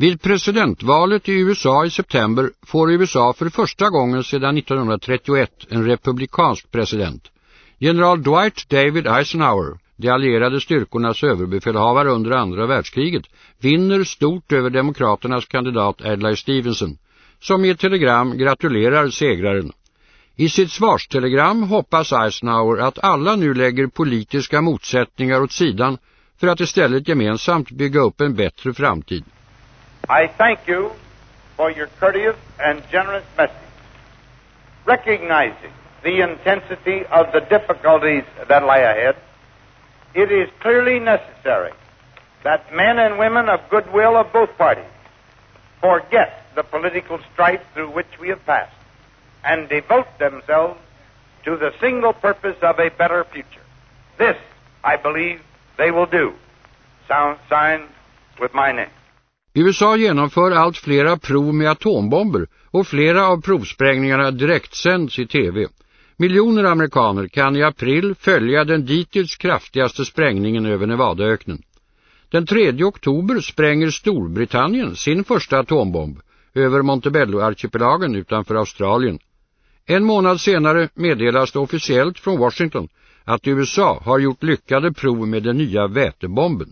Vid presidentvalet i USA i september får USA för första gången sedan 1931 en republikansk president. General Dwight David Eisenhower, de allierade styrkornas överbefälhavare under andra världskriget, vinner stort över demokraternas kandidat Adlai Stevenson, som i ett telegram gratulerar segraren. I sitt svarstelegram hoppas Eisenhower att alla nu lägger politiska motsättningar åt sidan för att istället gemensamt bygga upp en bättre framtid. I thank you for your courteous and generous message, recognizing the intensity of the difficulties that lie ahead. It is clearly necessary that men and women of goodwill of both parties forget the political strife through which we have passed and devote themselves to the single purpose of a better future. This, I believe, they will do. Sound signed with my name. USA genomför allt flera prov med atombomber och flera av provsprängningarna direktsänds i tv. Miljoner amerikaner kan i april följa den dittills kraftigaste sprängningen över Nevadaöknen. Den 3 oktober spränger Storbritannien sin första atombomb över Montebello-archipelagen utanför Australien. En månad senare meddelas det officiellt från Washington att USA har gjort lyckade prov med den nya vätebomben.